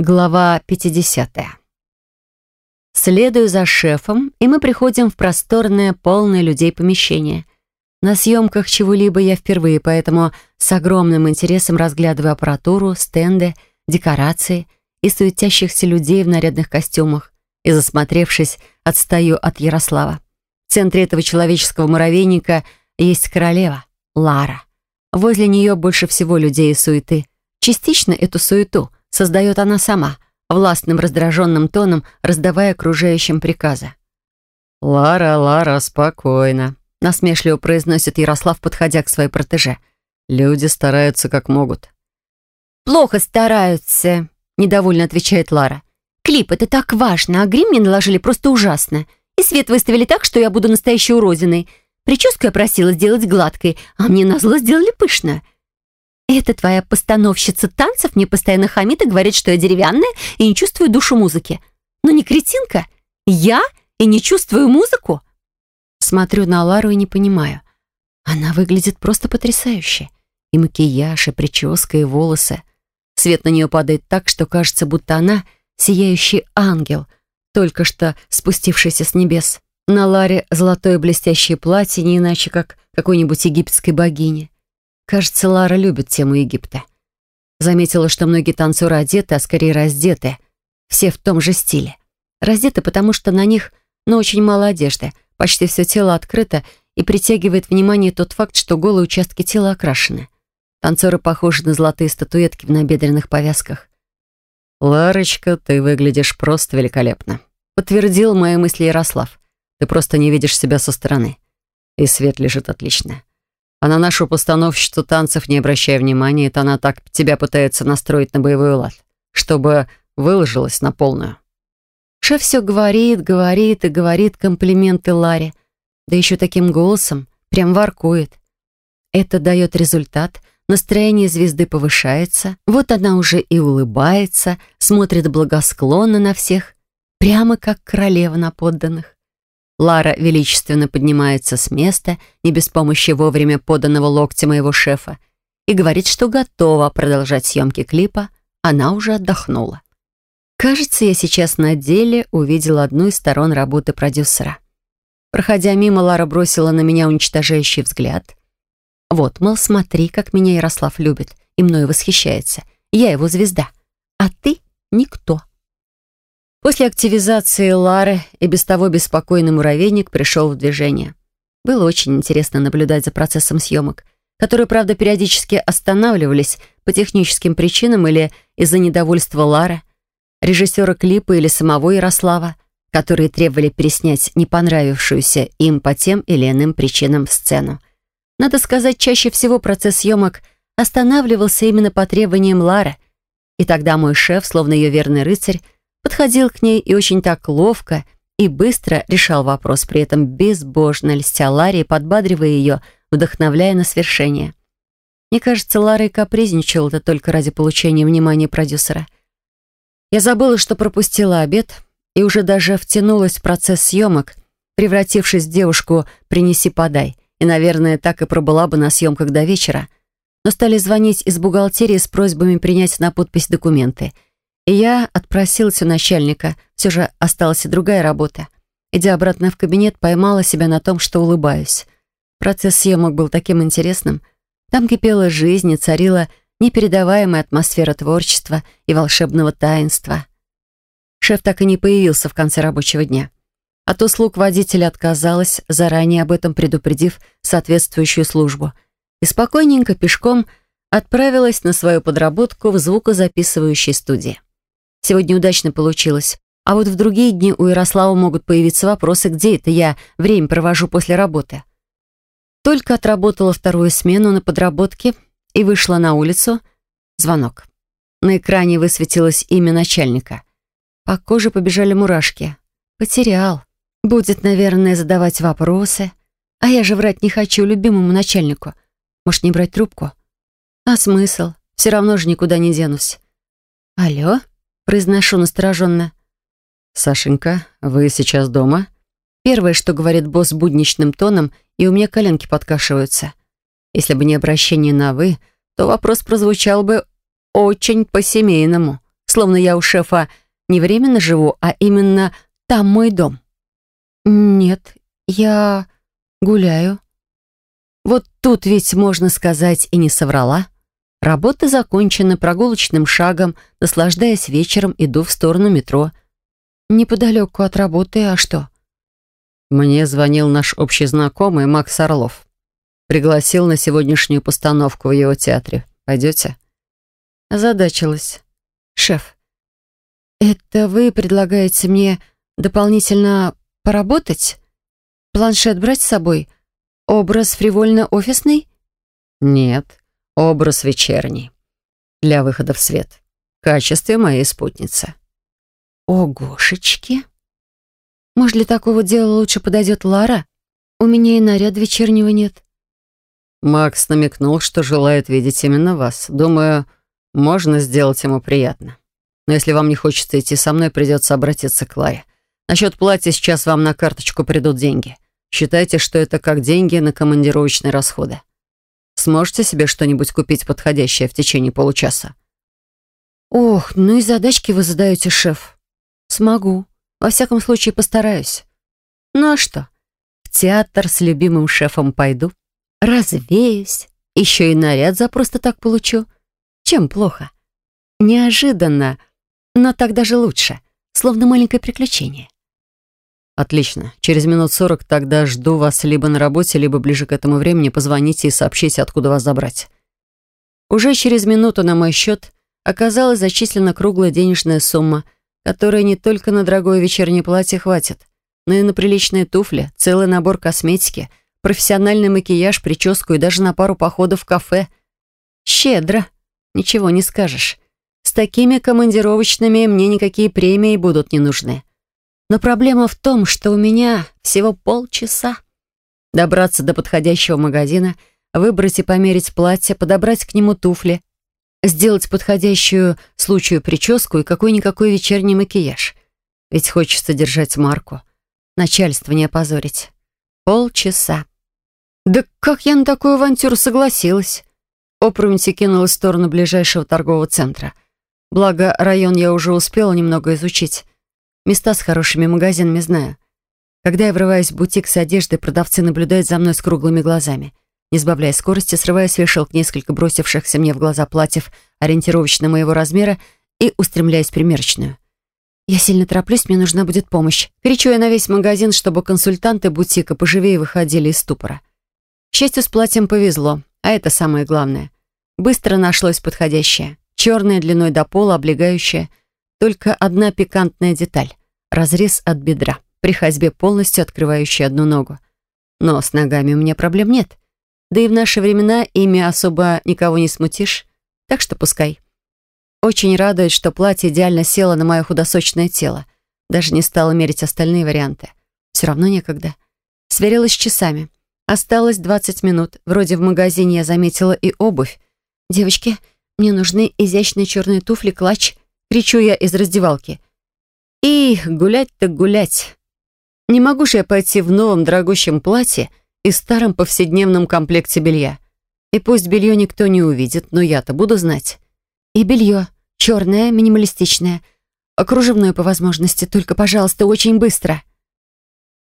Глава 50. Следую за шефом, и мы приходим в просторное, полное людей помещение. На съемках чего-либо я впервые, поэтому с огромным интересом разглядываю аппаратуру, стенды, декорации и суетящихся людей в нарядных костюмах, и, засмотревшись, отстаю от Ярослава. В центре этого человеческого муравейника есть королева, Лара. Возле нее больше всего людей и суеты. Частично эту суету — создает она сама, властным раздраженным тоном раздавая окружающим приказы. «Лара, Лара, спокойно», — насмешливо произносит Ярослав, подходя к своей протеже. «Люди стараются как могут». «Плохо стараются», — недовольно отвечает Лара. «Клип — это так важно, а грим мне наложили просто ужасно. И свет выставили так, что я буду настоящей уродиной. Прическу я просила сделать гладкой, а мне назло сделали пышно. «Это твоя постановщица танцев мне постоянно хамит и говорит, что я деревянная и не чувствую душу музыки. Но не кретинка. Я и не чувствую музыку?» Смотрю на Лару и не понимаю. Она выглядит просто потрясающе. И макияж, и прическа, и волосы. Свет на нее падает так, что кажется, будто она сияющий ангел, только что спустившийся с небес. На Ларе золотое блестящее платье, не иначе как какой-нибудь египетской богини. Кажется, Лара любит тему Египта. Заметила, что многие танцоры одеты, а скорее раздеты. Все в том же стиле. Раздеты, потому что на них, ну, очень мало одежды. Почти все тело открыто и притягивает внимание тот факт, что голые участки тела окрашены. Танцоры похожи на золотые статуэтки в набедренных повязках. «Ларочка, ты выглядишь просто великолепно», — подтвердил мои мысли Ярослав. «Ты просто не видишь себя со стороны. И свет лежит отлично. А на нашу постановщицу танцев не обращая внимания, это она так тебя пытается настроить на боевой лад, чтобы выложилась на полную. Шеф все говорит, говорит и говорит комплименты Ларе. Да еще таким голосом, прям воркует. Это дает результат, настроение звезды повышается, вот она уже и улыбается, смотрит благосклонно на всех, прямо как королева на подданных. Лара величественно поднимается с места, не без помощи вовремя поданного локтя моего шефа, и говорит, что готова продолжать съемки клипа, она уже отдохнула. Кажется, я сейчас на деле увидела одну из сторон работы продюсера. Проходя мимо, Лара бросила на меня уничтожающий взгляд. Вот, мол, смотри, как меня Ярослав любит и мною восхищается. Я его звезда, а ты — никто. После активизации Лары и без того беспокойный муравейник пришел в движение. Было очень интересно наблюдать за процессом съемок, которые, правда, периодически останавливались по техническим причинам или из-за недовольства Лары, режиссера клипа или самого Ярослава, которые требовали переснять не понравившуюся им по тем или иным причинам сцену. Надо сказать, чаще всего процесс съемок останавливался именно по требованиям Лары, и тогда мой шеф, словно ее верный рыцарь, подходил к ней и очень так ловко и быстро решал вопрос, при этом безбожно льстя Ларе подбадривая ее, вдохновляя на свершение. Мне кажется, Лара и капризничала это только ради получения внимания продюсера. Я забыла, что пропустила обед, и уже даже втянулась в процесс съемок, превратившись в девушку «принеси-подай», и, наверное, так и пробыла бы на съемках до вечера. Но стали звонить из бухгалтерии с просьбами принять на подпись документы — я отпросилась у начальника. Все же осталась и другая работа. Идя обратно в кабинет, поймала себя на том, что улыбаюсь. Процесс съемок был таким интересным. Там кипела жизнь и царила непередаваемая атмосфера творчества и волшебного таинства. Шеф так и не появился в конце рабочего дня. От услуг водителя отказалась, заранее об этом предупредив соответствующую службу. И спокойненько пешком отправилась на свою подработку в звукозаписывающей студии. Сегодня удачно получилось. А вот в другие дни у Ярослава могут появиться вопросы, где это я время провожу после работы. Только отработала вторую смену на подработке и вышла на улицу. Звонок. На экране высветилось имя начальника. По коже побежали мурашки. Потерял. Будет, наверное, задавать вопросы. А я же врать не хочу любимому начальнику. Может, не брать трубку? А смысл? Все равно же никуда не денусь. Алло? Произношу настороженно. «Сашенька, вы сейчас дома?» Первое, что говорит босс будничным тоном, и у меня коленки подкашиваются. Если бы не обращение на «вы», то вопрос прозвучал бы очень по-семейному, словно я у шефа не временно живу, а именно там мой дом. Нет, я гуляю. Вот тут ведь, можно сказать, и не соврала. Работа закончена прогулочным шагом, наслаждаясь вечером, иду в сторону метро. Неподалеку от работы, а что? Мне звонил наш общий знакомый Макс Орлов. Пригласил на сегодняшнюю постановку в его театре. Пойдете? Озадачилась. Шеф, это вы предлагаете мне дополнительно поработать? Планшет брать с собой? Образ фривольно-офисный? Нет, образ вечерний. Для выхода в свет. В качестве моей спутницы. О, Гошечки! Может, для такого дела лучше подойдет Лара? У меня и наряд вечернего нет. Макс намекнул, что желает видеть именно вас. Думаю, можно сделать ему приятно. Но если вам не хочется идти со мной, придется обратиться к Ларе. Насчет платья сейчас вам на карточку придут деньги. Считайте, что это как деньги на командировочные расходы. Сможете себе что-нибудь купить подходящее в течение получаса? Ох, ну и задачки вы задаете, шеф. Смогу. Во всяком случае, постараюсь. Ну а что? В театр с любимым шефом пойду. Развеюсь. Еще и наряд за просто так получу. Чем плохо? Неожиданно, но так даже лучше. Словно маленькое приключение. Отлично. Через минут сорок тогда жду вас либо на работе, либо ближе к этому времени позвоните и сообщите, откуда вас забрать. Уже через минуту на мой счет оказалась зачислена круглая денежная сумма, которая не только на дорогое вечернее платье хватит, но и на приличные туфли, целый набор косметики, профессиональный макияж, прическу и даже на пару походов в кафе. Щедро. Ничего не скажешь. С такими командировочными мне никакие премии будут не нужны. Но проблема в том, что у меня всего полчаса. Добраться до подходящего магазина, выбрать и померить платье, подобрать к нему туфли, сделать подходящую случаю прическу и какой-никакой вечерний макияж. Ведь хочется держать марку. Начальство не опозорить. Полчаса. Да как я на такую авантюру согласилась? Опрометью кинулась в сторону ближайшего торгового центра. Благо, район я уже успела немного изучить. Места с хорошими магазинами знаю. Когда я врываюсь в бутик с одеждой, продавцы наблюдают за мной с круглыми глазами. Не сбавляя скорости, срываю с вешалок несколько бросившихся мне в глаза платьев ориентировочно моего размера и устремляюсь в примерочную. Я сильно тороплюсь, мне нужна будет помощь. Кричу я на весь магазин, чтобы консультанты бутика поживее выходили из ступора. К счастью, с платьем повезло, а это самое главное. Быстро нашлось подходящее. Черное длиной до пола, облегающее. Только одна пикантная деталь. Разрез от бедра, при ходьбе полностью открывающий одну ногу. Но с ногами у меня проблем нет. Да и в наши времена ими особо никого не смутишь. Так что пускай. Очень радует, что платье идеально село на мое худосочное тело. Даже не стала мерить остальные варианты. Все равно некогда. Сверилась с часами. Осталось 20 минут. Вроде в магазине я заметила и обувь. «Девочки, мне нужны изящные черные туфли, клатч». Кричу я из раздевалки. И гулять так гулять. Не могу же я пойти в новом дорогущем платье и старом повседневном комплекте белья. И пусть белье никто не увидит, но я-то буду знать. И белье. Черное, минималистичное. Окружевное по возможности, только, пожалуйста, очень быстро.